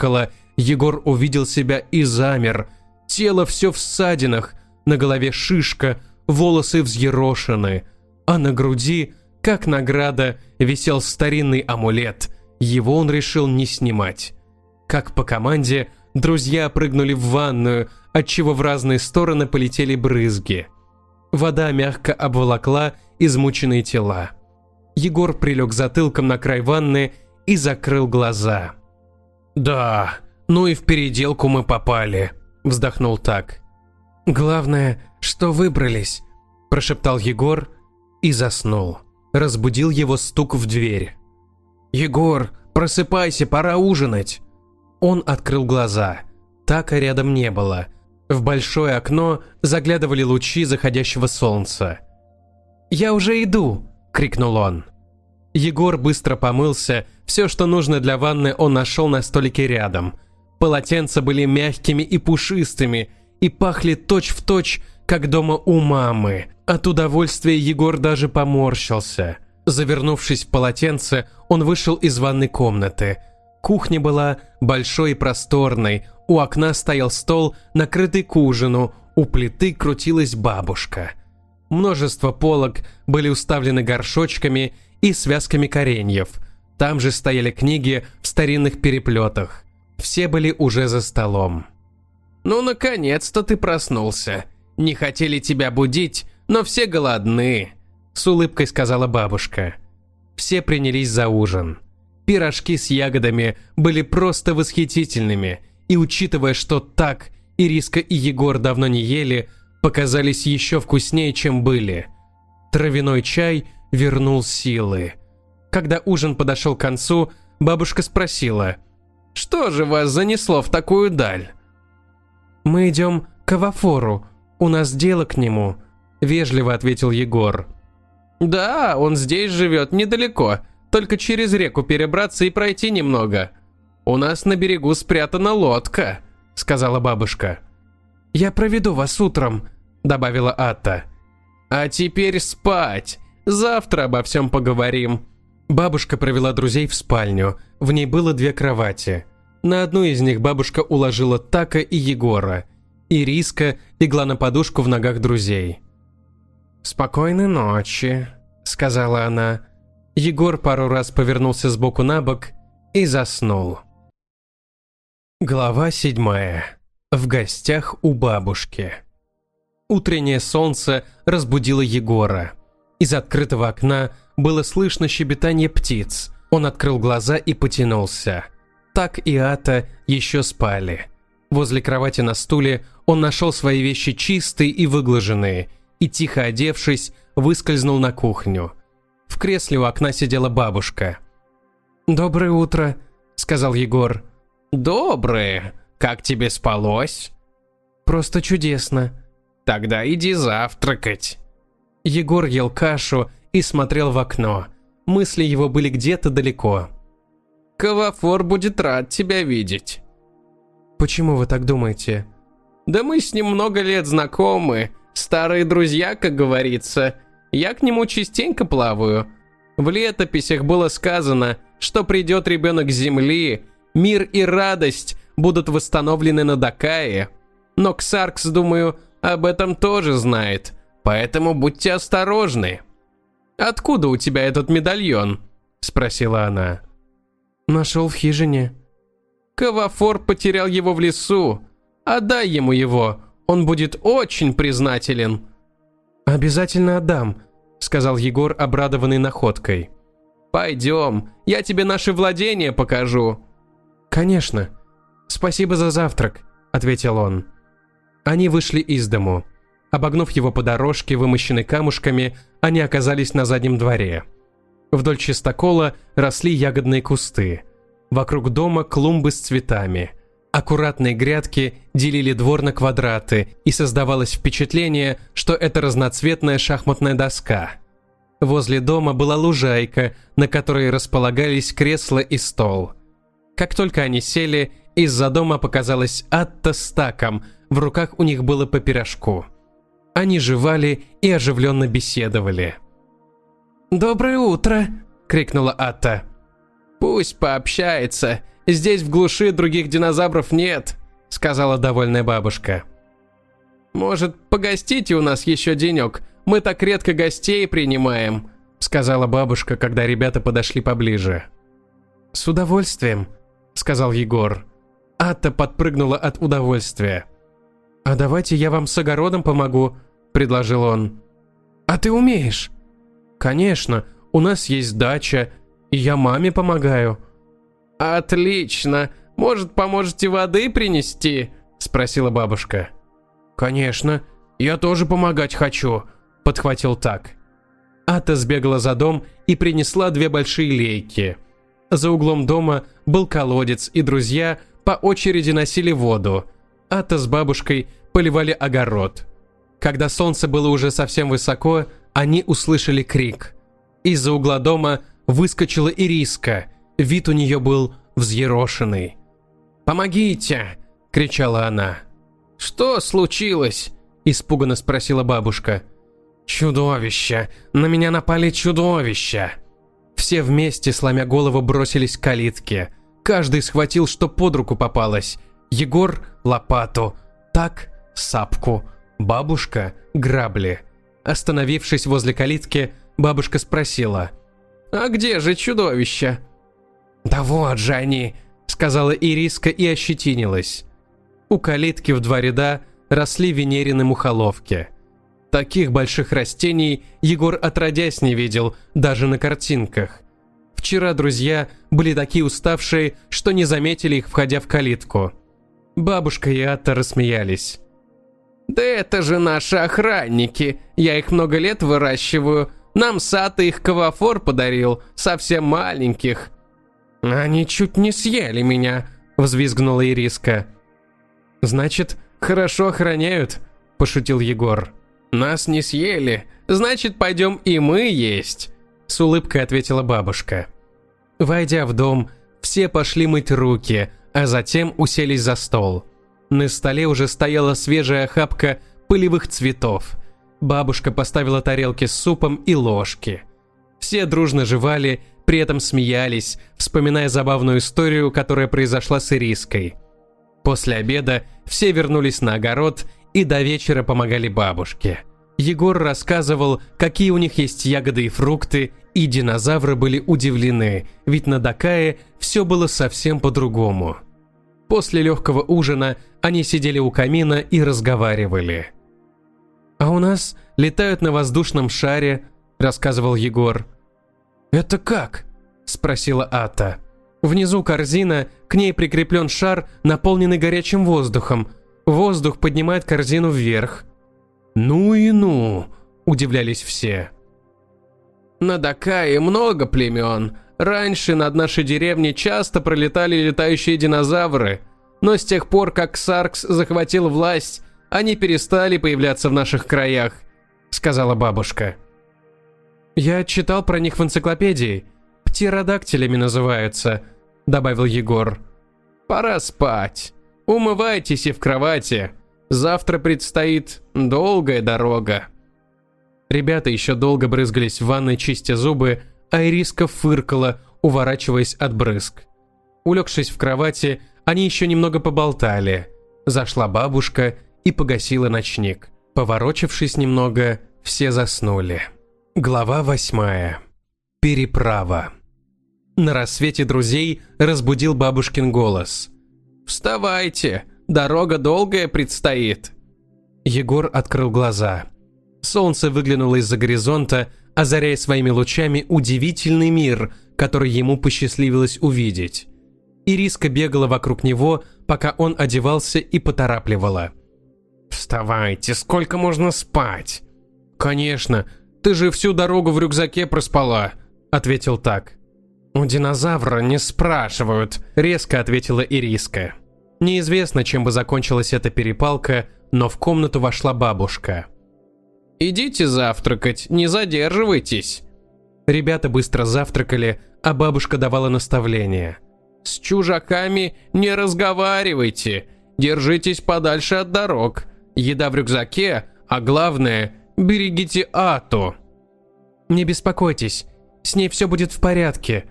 зеркало, Егор увидел себя и замер. Тело все в ссадинах, на голове шишка, волосы взъерошены, а на груди, как награда, висел старинный амулет. Его он решил не снимать. Как по команде, друзья прыгнули в ванную, отчего в разные стороны полетели брызги. Вода мягко обволокла измученные тела. Егор прилег затылком на край ванны и закрыл глаза. «Да, ну и в переделку мы попали», – вздохнул так. «Главное, что выбрались», – прошептал Егор и заснул. Разбудил его стук в дверь. «Егор, просыпайся, пора ужинать!» Он открыл глаза. Така рядом не было. В большое окно заглядывали лучи заходящего солнца. «Я уже иду!» – крикнул он. Егор быстро помылся, все, что нужно для ванны, он нашел на столике рядом. Полотенца были мягкими и пушистыми, и пахли точь-в-точь, точь, как дома у мамы. От удовольствия Егор даже поморщился. Завернувшись в полотенце, он вышел из ванной комнаты. Кухня была большой и просторной, у окна стоял стол, накрытый к ужину, у плиты крутилась бабушка. Множество полок были уставлены горшочками и связками кореньев. Там же стояли книги в старинных переплетах. Все были уже за столом. «Ну, наконец-то ты проснулся. Не хотели тебя будить, но все голодны», – с улыбкой сказала бабушка. Все принялись за ужин. Пирожки с ягодами были просто восхитительными, и учитывая, что так Ириска и Егор давно не ели, показались еще вкуснее, чем были. Травяной чай вернул силы. Когда ужин подошел к концу, бабушка спросила, «Что же вас занесло в такую даль?» «Мы идем к Авафору, у нас дело к нему», – вежливо ответил Егор. «Да, он здесь живет, недалеко, только через реку перебраться и пройти немного. У нас на берегу спрятана лодка», – сказала бабушка. «Я проведу вас утром», – добавила Атта. «А теперь спать. Завтра обо всем поговорим». Бабушка провела друзей в спальню. В ней было две кровати. На одну из них бабушка уложила Така и Егора. Ириска легла на подушку в ногах друзей. «Спокойной ночи», — сказала она. Егор пару раз повернулся сбоку на бок и заснул. Глава седьмая. В гостях у бабушки. Утреннее солнце разбудило Егора. Из открытого окна было слышно щебетание птиц. Он открыл глаза и потянулся. Так и Ата еще спали. Возле кровати на стуле он нашел свои вещи чистые и выглаженные, и, тихо одевшись, выскользнул на кухню. В кресле у окна сидела бабушка. «Доброе утро», — сказал Егор. «Доброе. Как тебе спалось?» «Просто чудесно», Тогда иди завтракать. Егор ел кашу и смотрел в окно. Мысли его были где-то далеко. Кавафор будет рад тебя видеть. Почему вы так думаете? Да мы с ним много лет знакомы. Старые друзья, как говорится. Я к нему частенько плаваю. В летописях было сказано, что придет ребенок Земли, мир и радость будут восстановлены на Дакае. Но Ксаркс, думаю, об этом тоже знает, поэтому будьте осторожны. «Откуда у тебя этот медальон?» – спросила она. «Нашел в хижине». «Кавафор потерял его в лесу. Отдай ему его, он будет очень признателен». «Обязательно отдам», – сказал Егор, обрадованный находкой. «Пойдем, я тебе наши владения покажу». «Конечно. Спасибо за завтрак», – ответил он. Они вышли из дому. Обогнув его по дорожке, вымощенной камушками, они оказались на заднем дворе. Вдоль чистокола росли ягодные кусты. Вокруг дома клумбы с цветами. Аккуратные грядки делили двор на квадраты, и создавалось впечатление, что это разноцветная шахматная доска. Возле дома была лужайка, на которой располагались кресла и стол. Как только они сели, из-за дома показалась Атта с Таком – в руках у них было по пирожку. Они жевали и оживленно беседовали. «Доброе утро!» – крикнула Атта. «Пусть пообщается. здесь в глуши других динозавров нет», — сказала довольная бабушка. «Может, погостите у нас еще денек? Мы так редко гостей принимаем», — сказала бабушка, когда ребята подошли поближе. «С удовольствием», — сказал Егор. Атта подпрыгнула от удовольствия. «А давайте я вам с огородом помогу», — предложил он. «А ты умеешь?» «Конечно, у нас есть дача, и я маме помогаю». «Отлично! Может, поможете воды принести?» — спросила бабушка. «Конечно, я тоже помогать хочу», — подхватил так. Ата сбегала за дом и принесла две большие лейки. За углом дома был колодец, и друзья по очереди носили воду. Ата с бабушкой поливали огород. Когда солнце было уже совсем высоко, они услышали крик. Из-за угла дома выскочила Ириска. Вид у нее был взъерошенный. «Помогите!» – кричала она. «Что случилось?» – испуганно спросила бабушка. «Чудовище! На меня напали чудовища!» Все вместе, сломя голову, бросились к калитке. Каждый схватил, что под руку попалось. Егор – лопату, так – сапку, бабушка – грабли. Остановившись возле калитки, бабушка спросила. «А где же чудовище?» «Да вот же они!» – сказала Ириска и ощетинилась. У калитки в два ряда росли венерины мухоловки. Таких больших растений Егор отродясь не видел, даже на картинках. Вчера друзья были такие уставшие, что не заметили их, входя в калитку. Бабушка и Атта рассмеялись. «Да это же наши охранники. Я их много лет выращиваю. Нам Сата их кавафор подарил, совсем маленьких». «Они чуть не съели меня», — взвизгнула Ириска. «Значит, хорошо охраняют?» – пошутил Егор. «Нас не съели, значит, пойдем и мы есть», – с улыбкой ответила бабушка. Войдя в дом, все пошли мыть руки, а затем уселись за стол. На столе уже стояла свежая охапка пылевых цветов. Бабушка поставила тарелки с супом и ложки. Все дружно жевали, при этом смеялись, вспоминая забавную историю, которая произошла с Ириской – После обеда все вернулись на огород и до вечера помогали бабушке. Егор рассказывал, какие у них есть ягоды и фрукты, и динозавры были удивлены, ведь на Дакае все было совсем по-другому. После легкого ужина они сидели у камина и разговаривали. «А у нас летают на воздушном шаре», – рассказывал Егор. «Это как?» – спросила Ата. Внизу корзина, к ней прикреплен шар, наполненный горячим воздухом. Воздух поднимает корзину вверх. «Ну и ну!» – удивлялись все. «На Дакае много племен. Раньше над нашей деревней часто пролетали летающие динозавры. Но с тех пор, как Саркс захватил власть, они перестали появляться в наших краях», – сказала бабушка. «Я читал про них в энциклопедии», птеродактилями называются», — добавил Егор. «Пора спать. Умывайтесь и в кровати. Завтра предстоит долгая дорога». Ребята еще долго брызгались в ванной, чистя зубы, а Ириска фыркала, уворачиваясь от брызг. Улегшись в кровати, они еще немного поболтали. Зашла бабушка и погасила ночник. Поворочившись немного, все заснули. Глава восьмая. Переправа. На рассвете друзей разбудил бабушкин голос. «Вставайте, дорога долгая предстоит». Егор открыл глаза. Солнце выглянуло из-за горизонта, озаряя своими лучами удивительный мир, который ему посчастливилось увидеть. Ириска бегала вокруг него, пока он одевался и поторапливала. «Вставайте, сколько можно спать?» «Конечно, ты же всю дорогу в рюкзаке проспала», — ответил так. «У динозавра не спрашивают», – резко ответила Ириска. Неизвестно, чем бы закончилась эта перепалка, но в комнату вошла бабушка. «Идите завтракать, не задерживайтесь». Ребята быстро завтракали, а бабушка давала наставления. «С чужаками не разговаривайте, держитесь подальше от дорог, еда в рюкзаке, а главное, берегите Ату». «Не беспокойтесь, с ней все будет в порядке»,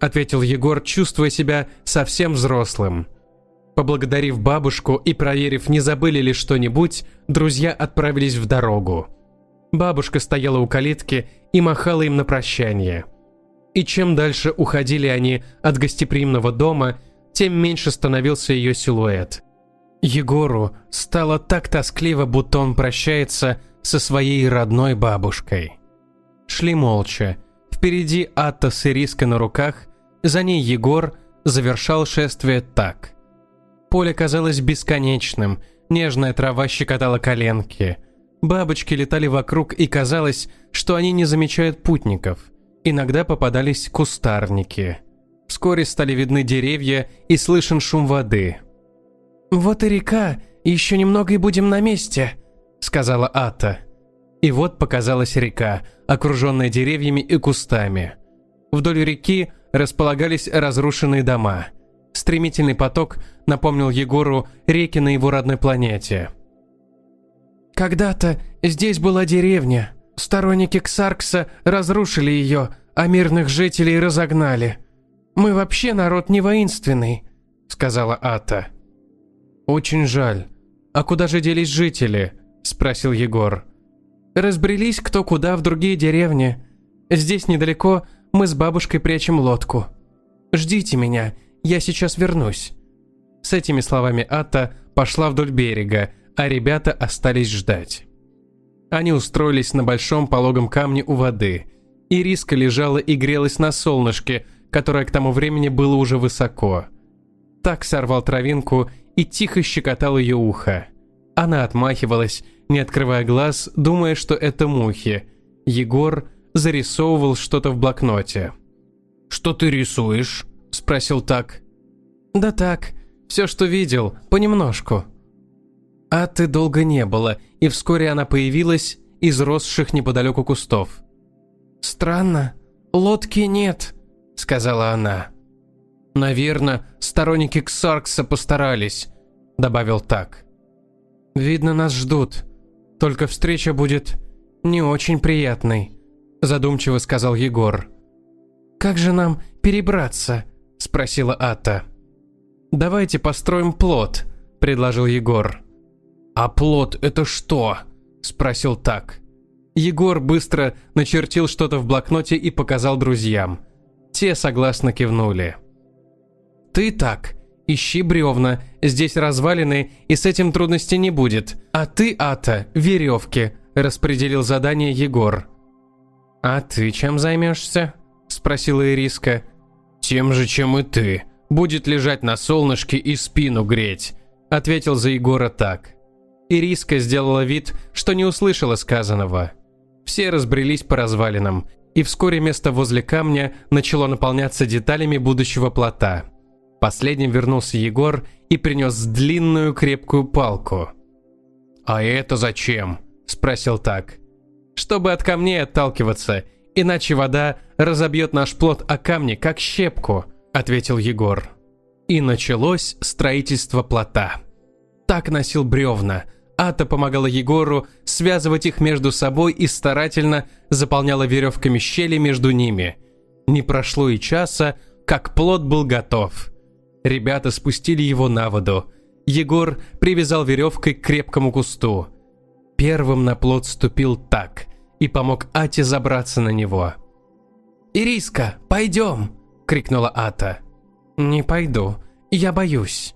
ответил Егор, чувствуя себя совсем взрослым. Поблагодарив бабушку и проверив, не забыли ли что-нибудь, друзья отправились в дорогу. Бабушка стояла у калитки и махала им на прощание. И чем дальше уходили они от гостеприимного дома, тем меньше становился ее силуэт. Егору стало так тоскливо, будто он прощается со своей родной бабушкой. Шли молча. Впереди Атта с Ириской на руках, за ней Егор завершал шествие так. Поле казалось бесконечным, нежная трава щекотала коленки. Бабочки летали вокруг, и казалось, что они не замечают путников. Иногда попадались кустарники. Вскоре стали видны деревья и слышен шум воды. «Вот и река, еще немного и будем на месте», — сказала Ата. И вот показалась река, окруженная деревьями и кустами. Вдоль реки располагались разрушенные дома. Стремительный поток напомнил Егору реки на его родной планете. «Когда-то здесь была деревня. Сторонники Ксаркса разрушили ее, а мирных жителей разогнали. Мы вообще народ не воинственный», — сказала Ата. «Очень жаль. А куда же делись жители?» – спросил Егор. «Разбрелись кто куда в другие деревни. Здесь недалеко мы с бабушкой прячем лодку. Ждите меня, я сейчас вернусь». С этими словами Ата пошла вдоль берега, а ребята остались ждать. Они устроились на большом пологом камне у воды. Ириска лежала и грелась на солнышке, которое к тому времени было уже высоко. Так сорвал травинку и тихо щекотал ее ухо. Она отмахивалась, не открывая глаз, думая, что это мухи. Егор зарисовывал что-то в блокноте. «Что ты рисуешь?» – спросил так. «Да так, все, что видел, понемножку». А ты долго не было, и вскоре она появилась из росших неподалеку кустов. «Странно, лодки нет», – сказала она. «Наверное, сторонники Ксаркса постарались», – добавил так. «Видно, нас ждут. Только встреча будет не очень приятной», задумчиво сказал Егор. «Как же нам перебраться?» – спросила Ата. «Давайте построим плот», – предложил Егор. «А плот это что?» – спросил Так. Егор быстро начертил что-то в блокноте и показал друзьям. Те согласно кивнули. «Ты так, ищи бревна, здесь развалины, и с этим трудностей не будет. А ты, Ата, веревки», – распределил задание Егор. «А ты чем займешься?» – спросила Ириска. «Тем же, чем и ты. Будет лежать на солнышке и спину греть», – ответил за Егора так. Ириска сделала вид, что не услышала сказанного. Все разбрелись по развалинам, и вскоре место возле камня начало наполняться деталями будущего плота. Последним вернулся Егор и принес длинную крепкую палку. «А это зачем?» – спросил так чтобы от камней отталкиваться, иначе вода разобьет наш плод о камни, как щепку», — ответил Егор. И началось строительство плота. Так носил бревна. Ата помогала Егору связывать их между собой и старательно заполняла веревками щели между ними. Не прошло и часа, как плод был готов. Ребята спустили его на воду. Егор привязал веревкой к крепкому кусту. Первым на плот ступил так и помог Ате забраться на него. «Ириска, пойдем!» – крикнула Ата. «Не пойду, я боюсь».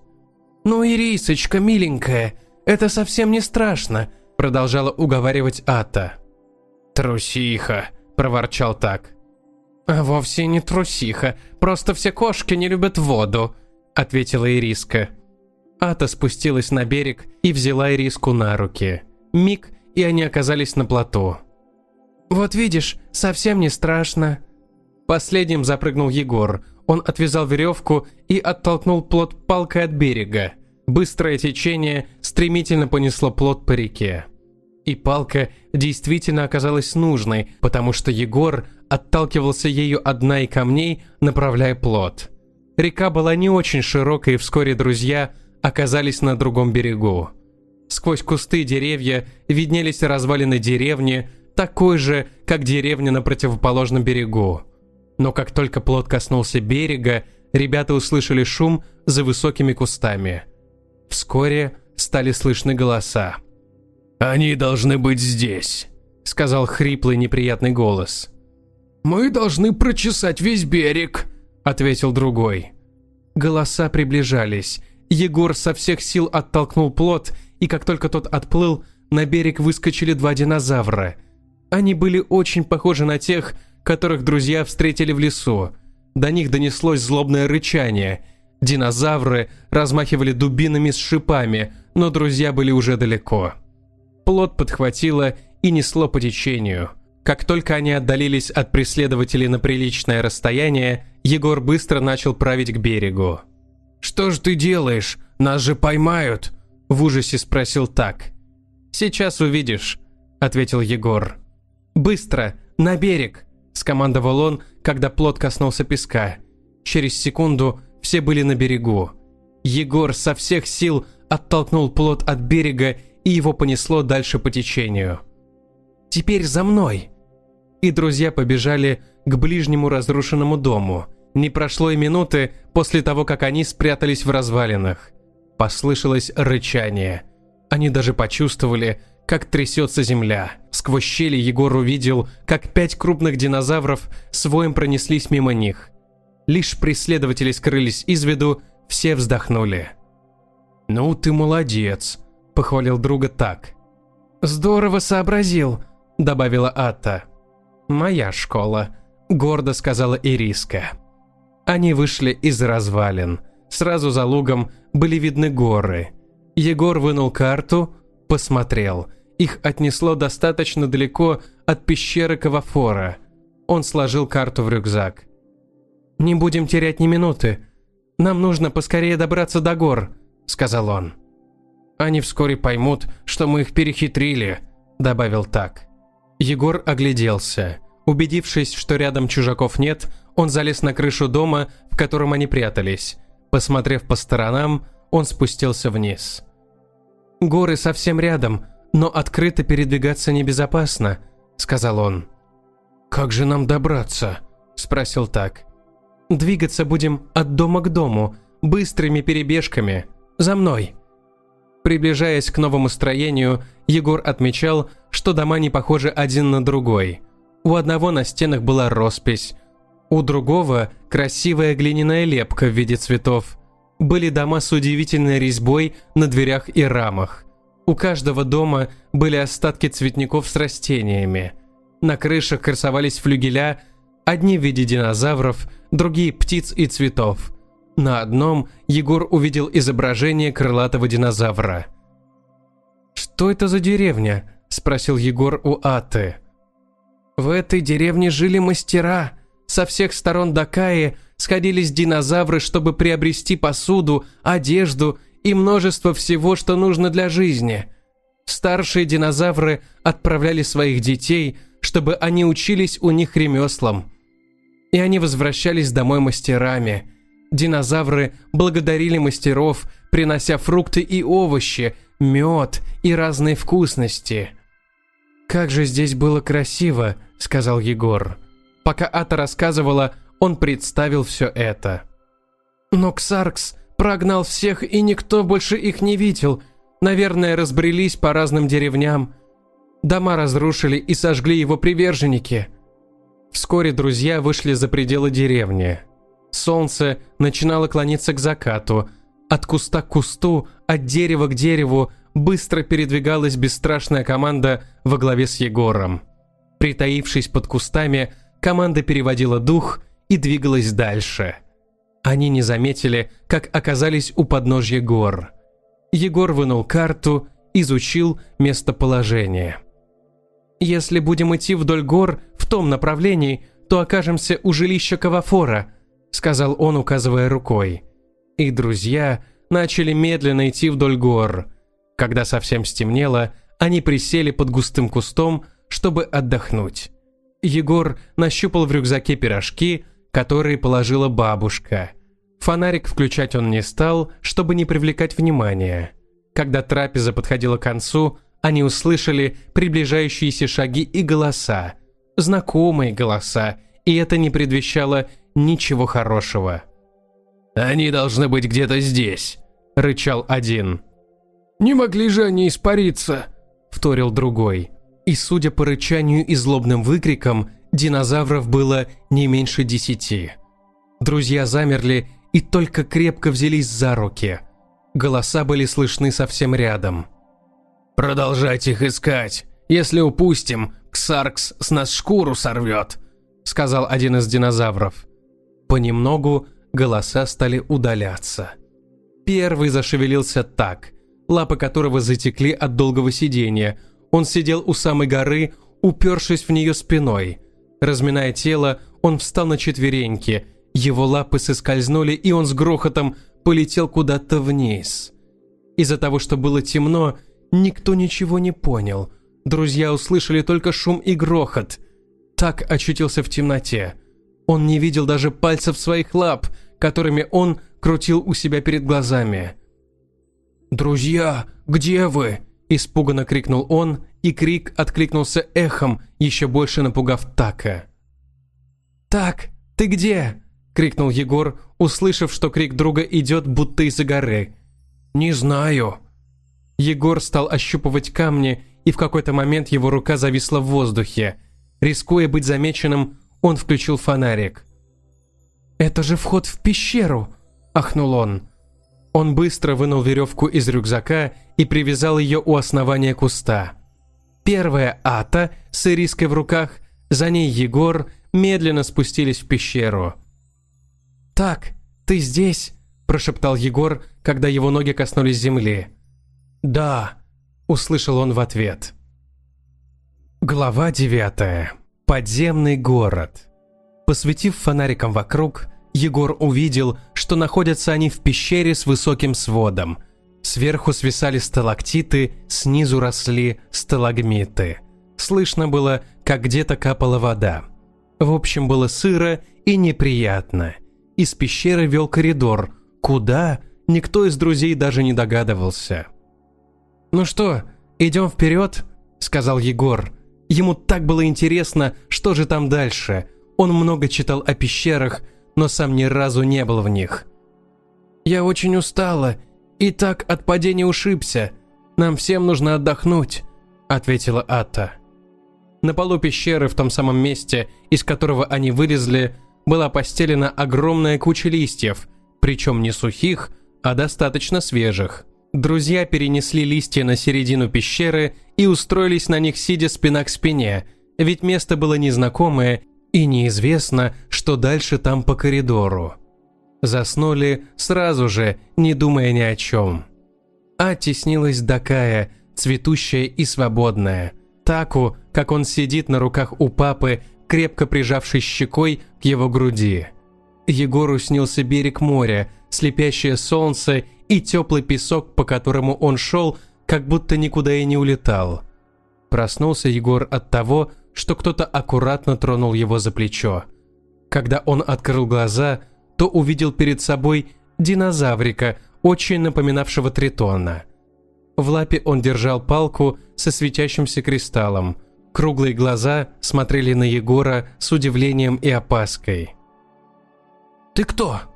«Ну, Ирисочка, миленькая, это совсем не страшно», – продолжала уговаривать Ата. «Трусиха», – проворчал так. «А вовсе не трусиха, просто все кошки не любят воду», – ответила Ириска. Ата спустилась на берег и взяла Ириску на руки. Миг, и они оказались на плоту. «Вот видишь, совсем не страшно». Последним запрыгнул Егор. Он отвязал веревку и оттолкнул плот палкой от берега. Быстрое течение стремительно понесло плот по реке. И палка действительно оказалась нужной, потому что Егор отталкивался ею от дна и камней, направляя плот. Река была не очень широкой, и вскоре друзья оказались на другом берегу. Сквозь кусты деревья виднелись развалины деревни, такой же, как деревня на противоположном берегу. Но как только плот коснулся берега, ребята услышали шум за высокими кустами. Вскоре стали слышны голоса. «Они должны быть здесь», — сказал хриплый неприятный голос. «Мы должны прочесать весь берег», — ответил другой. Голоса приближались. Егор со всех сил оттолкнул плот, и как только тот отплыл, на берег выскочили два динозавра. Они были очень похожи на тех, которых друзья встретили в лесу. До них донеслось злобное рычание. Динозавры размахивали дубинами с шипами, но друзья были уже далеко. Плот подхватило и несло по течению. Как только они отдалились от преследователей на приличное расстояние, Егор быстро начал править к берегу. «Что ж ты делаешь? Нас же поймают!» – в ужасе спросил Так. «Сейчас увидишь», – ответил Егор. «Быстро, на берег!» – скомандовал он, когда плот коснулся песка. Через секунду все были на берегу. Егор со всех сил оттолкнул плот от берега, и его понесло дальше по течению. «Теперь за мной!» И друзья побежали к ближнему разрушенному дому. Не прошло и минуты после того, как они спрятались в развалинах. Послышалось рычание. Они даже почувствовали, как трясется земля. Сквозь щели Егор увидел, как пять крупных динозавров своим пронеслись мимо них. Лишь преследователи скрылись из виду, все вздохнули. «Ну ты молодец», – похвалил друга так. «Здорово сообразил», – добавила Атта. «Моя школа», – гордо сказала Ириска. Они вышли из развалин. Сразу за лугом были видны горы. Егор вынул карту, посмотрел – их отнесло достаточно далеко от пещеры Кавафора. Он сложил карту в рюкзак. «Не будем терять ни минуты. Нам нужно поскорее добраться до гор», — сказал он. «Они вскоре поймут, что мы их перехитрили», — добавил так. Егор огляделся. Убедившись, что рядом чужаков нет, он залез на крышу дома, в котором они прятались. Посмотрев по сторонам, он спустился вниз. «Горы совсем рядом», «Но открыто передвигаться небезопасно», — сказал он. «Как же нам добраться?» — спросил так. «Двигаться будем от дома к дому, быстрыми перебежками. За мной». Приближаясь к новому строению, Егор отмечал, что дома не похожи один на другой. У одного на стенах была роспись, у другого – красивая глиняная лепка в виде цветов. Были дома с удивительной резьбой на дверях и рамах. У каждого дома были остатки цветников с растениями. На крышах красовались флюгеля, одни в виде динозавров, другие птиц и цветов. На одном Егор увидел изображение крылатого динозавра. «Что это за деревня?» – спросил Егор у Аты. «В этой деревне жили мастера. Со всех сторон Дакаи сходились динозавры, чтобы приобрести посуду, одежду и множество всего, что нужно для жизни. Старшие динозавры отправляли своих детей, чтобы они учились у них ремеслам. И они возвращались домой мастерами. Динозавры благодарили мастеров, принося фрукты и овощи, мед и разные вкусности. «Как же здесь было красиво», — сказал Егор. Пока Ата рассказывала, он представил все это. Но Ксаркс Прогнал всех, и никто больше их не видел. Наверное, разбрелись по разным деревням. Дома разрушили и сожгли его приверженники. Вскоре друзья вышли за пределы деревни. Солнце начинало клониться к закату. От куста к кусту, от дерева к дереву быстро передвигалась бесстрашная команда во главе с Егором. Притаившись под кустами, команда переводила дух и двигалась дальше – они не заметили, как оказались у подножья гор. Егор вынул карту, изучил местоположение. «Если будем идти вдоль гор в том направлении, то окажемся у жилища Кавафора», сказал он, указывая рукой. И друзья начали медленно идти вдоль гор. Когда совсем стемнело, они присели под густым кустом, чтобы отдохнуть. Егор нащупал в рюкзаке пирожки, которые положила бабушка. Фонарик включать он не стал, чтобы не привлекать внимания. Когда трапеза подходила к концу, они услышали приближающиеся шаги и голоса. Знакомые голоса, и это не предвещало ничего хорошего. «Они должны быть где-то здесь», — рычал один. «Не могли же они испариться», — вторил другой. И судя по рычанию и злобным выкрикам, динозавров было не меньше десяти. Друзья замерли и только крепко взялись за руки. Голоса были слышны совсем рядом. «Продолжайте их искать. Если упустим, Ксаркс с нас шкуру сорвет», — сказал один из динозавров. Понемногу голоса стали удаляться. Первый зашевелился так, лапы которого затекли от долгого сидения. Он сидел у самой горы, упершись в нее спиной. Разминая тело, он встал на четвереньки. Его лапы соскользнули, и он с грохотом полетел куда-то вниз. Из-за того, что было темно, никто ничего не понял. Друзья услышали только шум и грохот. Так очутился в темноте. Он не видел даже пальцев своих лап, которыми он крутил у себя перед глазами. «Друзья, где вы?» – испуганно крикнул он, и крик откликнулся эхом, еще больше напугав Така. «Так, ты где?» – крикнул Егор, услышав, что крик друга идет будто из-за горы. «Не знаю». Егор стал ощупывать камни, и в какой-то момент его рука зависла в воздухе. Рискуя быть замеченным, он включил фонарик. «Это же вход в пещеру!» – ахнул он. Он быстро вынул веревку из рюкзака и привязал ее у основания куста. Первая Ата с ириской в руках, за ней Егор медленно спустились в пещеру. «Так, ты здесь?» – прошептал Егор, когда его ноги коснулись земли. «Да», – услышал он в ответ. Глава девятая. Подземный город. Посветив фонариком вокруг, Егор увидел, что находятся они в пещере с высоким сводом. Сверху свисали сталактиты, снизу росли сталагмиты. Слышно было, как где-то капала вода. В общем, было сыро и неприятно. Из пещеры вел коридор. Куда? Никто из друзей даже не догадывался. «Ну что, идем вперед?» – сказал Егор. Ему так было интересно, что же там дальше. Он много читал о пещерах, но сам ни разу не был в них. «Я очень устала и так от падения ушибся. Нам всем нужно отдохнуть», — ответила Ата. На полу пещеры, в том самом месте, из которого они вылезли, была постелена огромная куча листьев, причем не сухих, а достаточно свежих. Друзья перенесли листья на середину пещеры и устроились на них, сидя спина к спине, ведь место было незнакомое и неизвестно, что дальше там по коридору. Заснули сразу же, не думая ни о чем. А теснилась Дакая, цветущая и свободная. Таку, как он сидит на руках у папы, крепко прижавшись щекой к его груди. Егору снился берег моря, слепящее солнце и теплый песок, по которому он шел, как будто никуда и не улетал. Проснулся Егор от того, что кто-то аккуратно тронул его за плечо. Когда он открыл глаза, то увидел перед собой динозаврика, очень напоминавшего тритона. В лапе он держал палку со светящимся кристаллом. Круглые глаза смотрели на Егора с удивлением и опаской. «Ты кто?»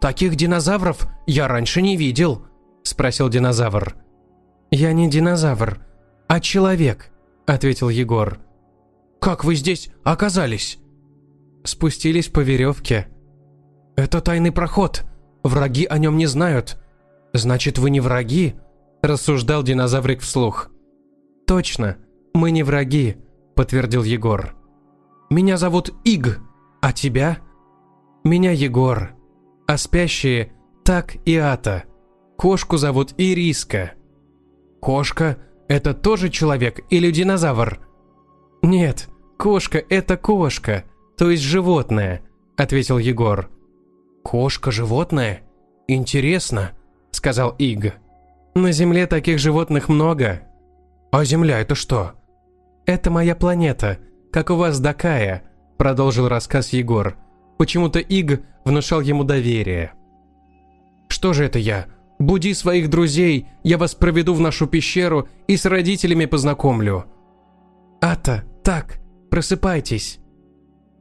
«Таких динозавров я раньше не видел», – спросил динозавр. «Я не динозавр, а человек», – ответил Егор. «Как вы здесь оказались?» «Спустились по веревке». «Это тайный проход. Враги о нем не знают». «Значит, вы не враги?» – рассуждал динозаврик вслух. «Точно, мы не враги», – подтвердил Егор. «Меня зовут Иг, а тебя?» «Меня Егор», а спящие – так и ата. Кошку зовут Ириска. Кошка – это тоже человек или динозавр? Нет, кошка – это кошка, то есть животное, ответил Егор. Кошка – животное? Интересно, сказал Иг. На Земле таких животных много. А Земля это что? Это моя планета, как у вас Дакая, продолжил рассказ Егор. Почему-то Иг внушал ему доверие. «Что же это я? Буди своих друзей, я вас проведу в нашу пещеру и с родителями познакомлю». «Ата, так, просыпайтесь».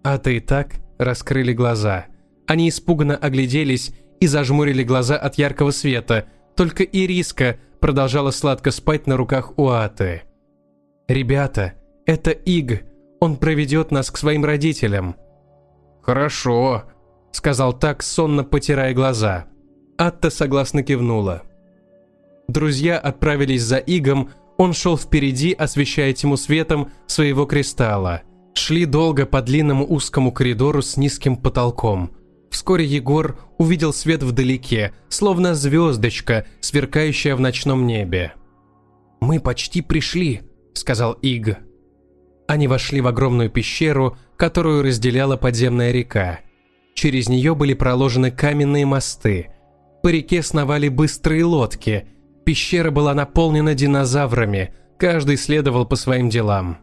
А-то и так раскрыли глаза. Они испуганно огляделись и зажмурили глаза от яркого света, только Ириска продолжала сладко спать на руках у Аты. «Ребята, это Иг, он проведет нас к своим родителям». «Хорошо», — сказал так, сонно потирая глаза. Атта согласно кивнула. Друзья отправились за Игом, он шел впереди, освещая тьму светом своего кристалла. Шли долго по длинному узкому коридору с низким потолком. Вскоре Егор увидел свет вдалеке, словно звездочка, сверкающая в ночном небе. «Мы почти пришли», — сказал Иг. Они вошли в огромную пещеру, которую разделяла подземная река. Через нее были проложены каменные мосты. По реке сновали быстрые лодки. Пещера была наполнена динозаврами, каждый следовал по своим делам.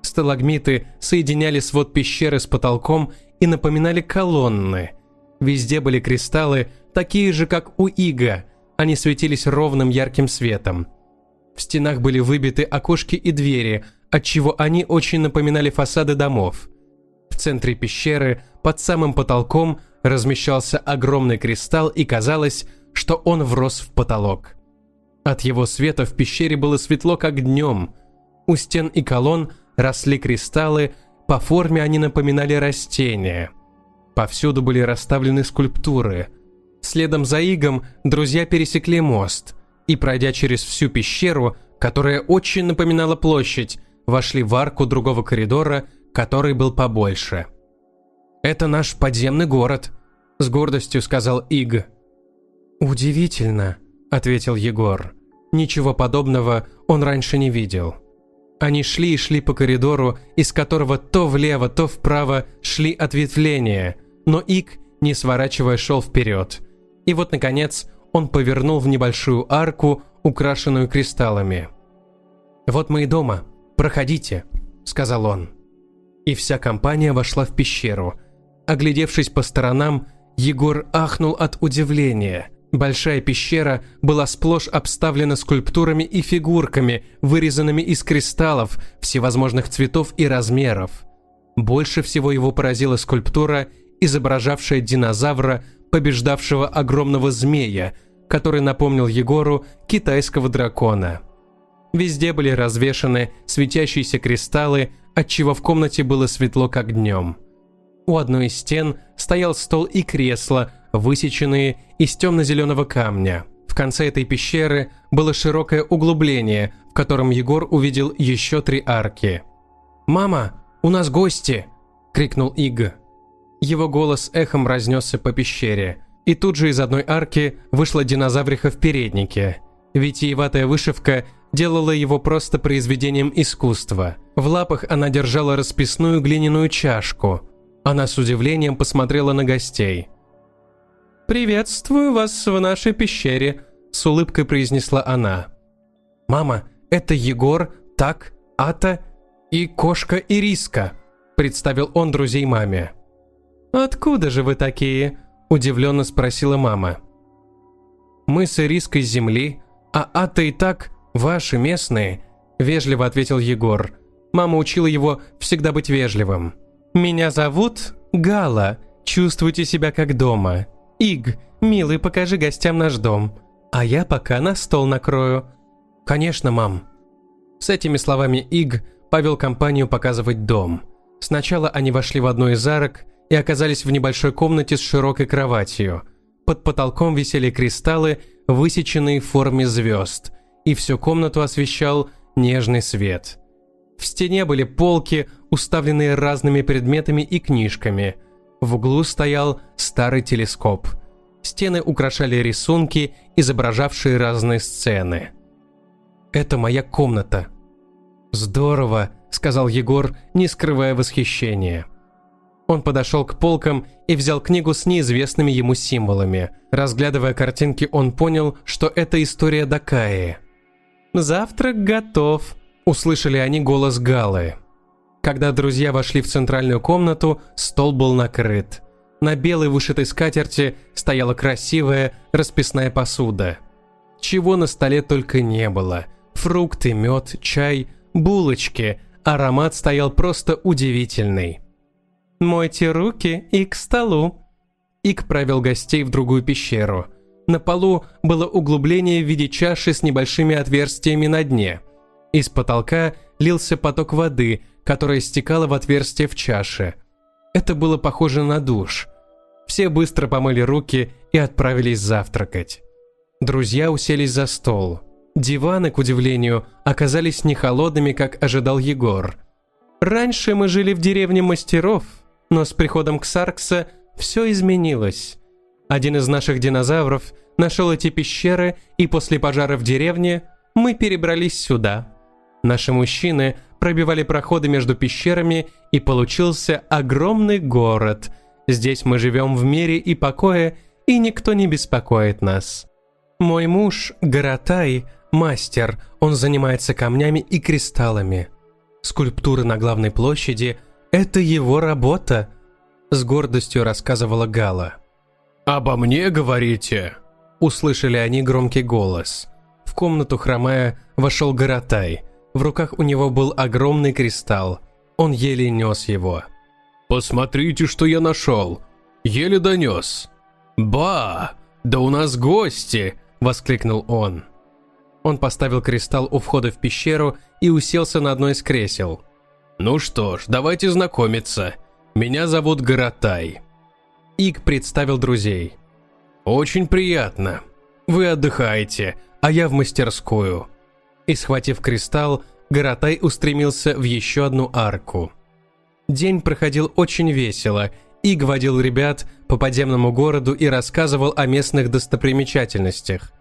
Сталагмиты соединяли свод пещеры с потолком и напоминали колонны. Везде были кристаллы, такие же, как у Ига. Они светились ровным ярким светом. В стенах были выбиты окошки и двери – отчего они очень напоминали фасады домов. Центре пещеры, под самым потолком, размещался огромный кристалл и казалось, что он врос в потолок. От его света в пещере было светло, как днем. У стен и колонн росли кристаллы, по форме они напоминали растения. Повсюду были расставлены скульптуры. Следом за Игом друзья пересекли мост и, пройдя через всю пещеру, которая очень напоминала площадь, вошли в арку другого коридора, который был побольше. «Это наш подземный город», – с гордостью сказал Иг. «Удивительно», – ответил Егор. Ничего подобного он раньше не видел. Они шли и шли по коридору, из которого то влево, то вправо шли ответвления, но Иг, не сворачивая, шел вперед. И вот, наконец, он повернул в небольшую арку, украшенную кристаллами. «Вот мы и дома», «Проходите», — сказал он. И вся компания вошла в пещеру. Оглядевшись по сторонам, Егор ахнул от удивления. Большая пещера была сплошь обставлена скульптурами и фигурками, вырезанными из кристаллов всевозможных цветов и размеров. Больше всего его поразила скульптура, изображавшая динозавра, побеждавшего огромного змея, который напомнил Егору китайского дракона. Везде были развешаны светящиеся кристаллы, отчего в комнате было светло как днем. У одной из стен стоял стол и кресло, высеченные из темно-зеленого камня. В конце этой пещеры было широкое углубление, в котором Егор увидел еще три арки. «Мама, у нас гости!» – крикнул Иг. Его голос эхом разнесся по пещере, и тут же из одной арки вышла динозавриха в переднике. Витиеватая вышивка делала его просто произведением искусства. В лапах она держала расписную глиняную чашку. Она с удивлением посмотрела на гостей. «Приветствую вас в нашей пещере», – с улыбкой произнесла она. «Мама, это Егор, Так, Ата и кошка Ириска», – представил он друзей маме. «Откуда же вы такие?» – удивленно спросила мама. «Мы с Ириской земли, а Ата и Так «Ваши местные», – вежливо ответил Егор. Мама учила его всегда быть вежливым. «Меня зовут Гала. Чувствуйте себя как дома. Иг, милый, покажи гостям наш дом. А я пока на стол накрою». «Конечно, мам». С этими словами Иг повел компанию показывать дом. Сначала они вошли в одну из арок и оказались в небольшой комнате с широкой кроватью. Под потолком висели кристаллы, высеченные в форме звезд – и всю комнату освещал нежный свет. В стене были полки, уставленные разными предметами и книжками. В углу стоял старый телескоп. Стены украшали рисунки, изображавшие разные сцены. «Это моя комната». «Здорово», — сказал Егор, не скрывая восхищения. Он подошел к полкам и взял книгу с неизвестными ему символами. Разглядывая картинки, он понял, что это история Дакаи. «Завтрак готов», – услышали они голос Галы. Когда друзья вошли в центральную комнату, стол был накрыт. На белой вышитой скатерти стояла красивая расписная посуда. Чего на столе только не было. Фрукты, мед, чай, булочки. Аромат стоял просто удивительный. «Мойте руки и к столу». Ик провел гостей в другую пещеру. На полу было углубление в виде чаши с небольшими отверстиями на дне. Из потолка лился поток воды, которая стекала в отверстие в чаше. Это было похоже на душ. Все быстро помыли руки и отправились завтракать. Друзья уселись за стол. Диваны, к удивлению, оказались не холодными, как ожидал Егор. «Раньше мы жили в деревне мастеров, но с приходом Ксаркса все изменилось. Один из наших динозавров нашел эти пещеры, и после пожара в деревне мы перебрались сюда. Наши мужчины пробивали проходы между пещерами, и получился огромный город. Здесь мы живем в мире и покое, и никто не беспокоит нас. Мой муж, Гаратай, мастер, он занимается камнями и кристаллами. Скульптуры на главной площади – это его работа, с гордостью рассказывала Гала. «Обо мне говорите?» Услышали они громкий голос. В комнату хромая вошел Гаратай. В руках у него был огромный кристалл. Он еле нес его. «Посмотрите, что я нашел! Еле донес! Ба! Да у нас гости!» – воскликнул он. Он поставил кристалл у входа в пещеру и уселся на одно из кресел. «Ну что ж, давайте знакомиться. Меня зовут Гаратай». Ик представил друзей. «Очень приятно. Вы отдыхаете, а я в мастерскую». И схватив кристалл, Гаратай устремился в еще одну арку. День проходил очень весело, Иг водил ребят по подземному городу и рассказывал о местных достопримечательностях.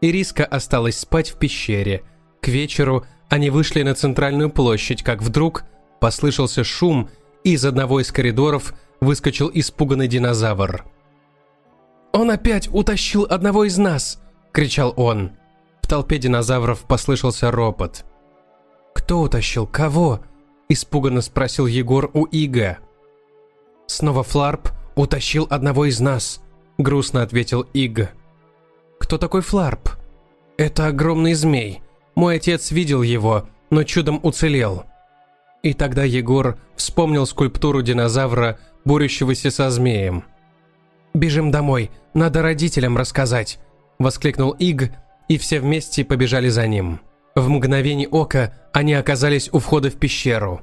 Ириска осталась спать в пещере. К вечеру они вышли на центральную площадь, как вдруг послышался шум, и из одного из коридоров выскочил испуганный динозавр. «Он опять утащил одного из нас!» – кричал он. Толпе динозавров послышался ропот. «Кто утащил? Кого?» – испуганно спросил Егор у Ига. «Снова Фларп утащил одного из нас», — грустно ответил Иг. «Кто такой Фларп?» «Это огромный змей. Мой отец видел его, но чудом уцелел». И тогда Егор вспомнил скульптуру динозавра, борющегося со змеем. «Бежим домой, надо родителям рассказать», — воскликнул Иг, и все вместе побежали за ним. В мгновение ока они оказались у входа в пещеру.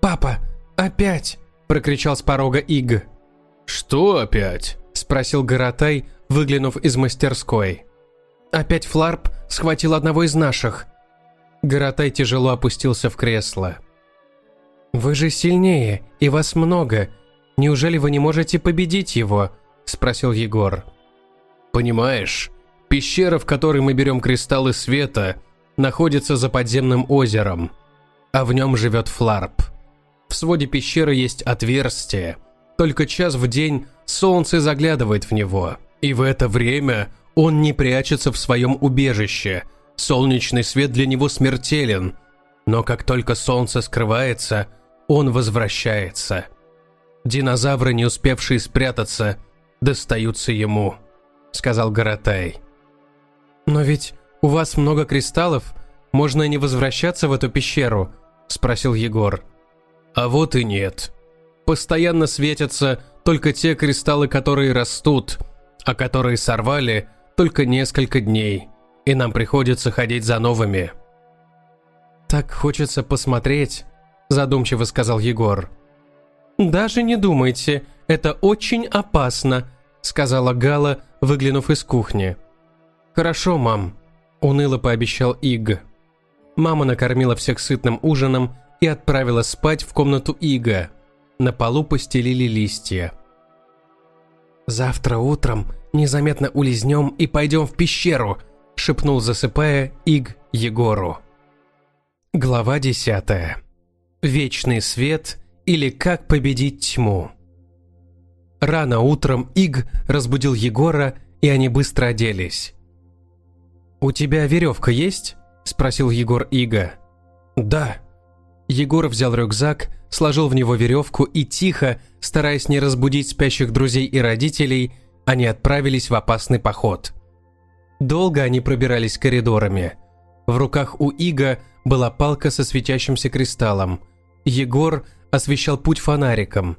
«Папа, опять!» – прокричал с порога Иг. «Что опять?» – спросил Горотай, выглянув из мастерской. «Опять Фларп схватил одного из наших». Горотай тяжело опустился в кресло. «Вы же сильнее, и вас много. Неужели вы не можете победить его?» – спросил Егор. «Понимаешь, пещера, в которой мы берем кристаллы света, находится за подземным озером, а в нем живет Фларп. В своде пещеры есть отверстие. Только час в день солнце заглядывает в него. И в это время он не прячется в своем убежище. Солнечный свет для него смертелен. Но как только солнце скрывается, он возвращается. Динозавры, не успевшие спрятаться, достаются ему, сказал Гаратай. Но ведь у вас много кристаллов, можно и не возвращаться в эту пещеру, спросил Егор. А вот и нет. Постоянно светятся только те кристаллы, которые растут, а которые сорвали только несколько дней, и нам приходится ходить за новыми. «Так хочется посмотреть», – задумчиво сказал Егор. «Даже не думайте, это очень опасно», – сказала Гала, выглянув из кухни. «Хорошо, мам», – уныло пообещал Иг. Мама накормила всех сытным ужином и отправила спать в комнату Ига. На полу постелили листья. «Завтра утром незаметно улизнем и пойдем в пещеру», шепнул, засыпая, Иг Егору. Глава 10. Вечный свет или как победить тьму. Рано утром Иг разбудил Егора, и они быстро оделись. «У тебя веревка есть?» – спросил Егор Ига. «Да», Егор взял рюкзак, сложил в него веревку и тихо, стараясь не разбудить спящих друзей и родителей, они отправились в опасный поход. Долго они пробирались коридорами. В руках у Ига была палка со светящимся кристаллом. Егор освещал путь фонариком.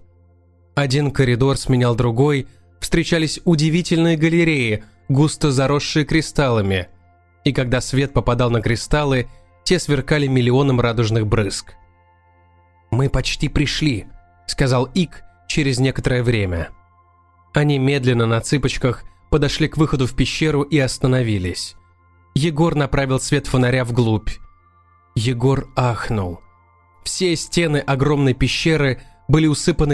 Один коридор сменял другой, встречались удивительные галереи, густо заросшие кристаллами. И когда свет попадал на кристаллы, те сверкали миллионом радужных брызг. «Мы почти пришли», — сказал Ик через некоторое время. Они медленно на цыпочках подошли к выходу в пещеру и остановились. Егор направил свет фонаря вглубь. Егор ахнул. Все стены огромной пещеры были усыпаны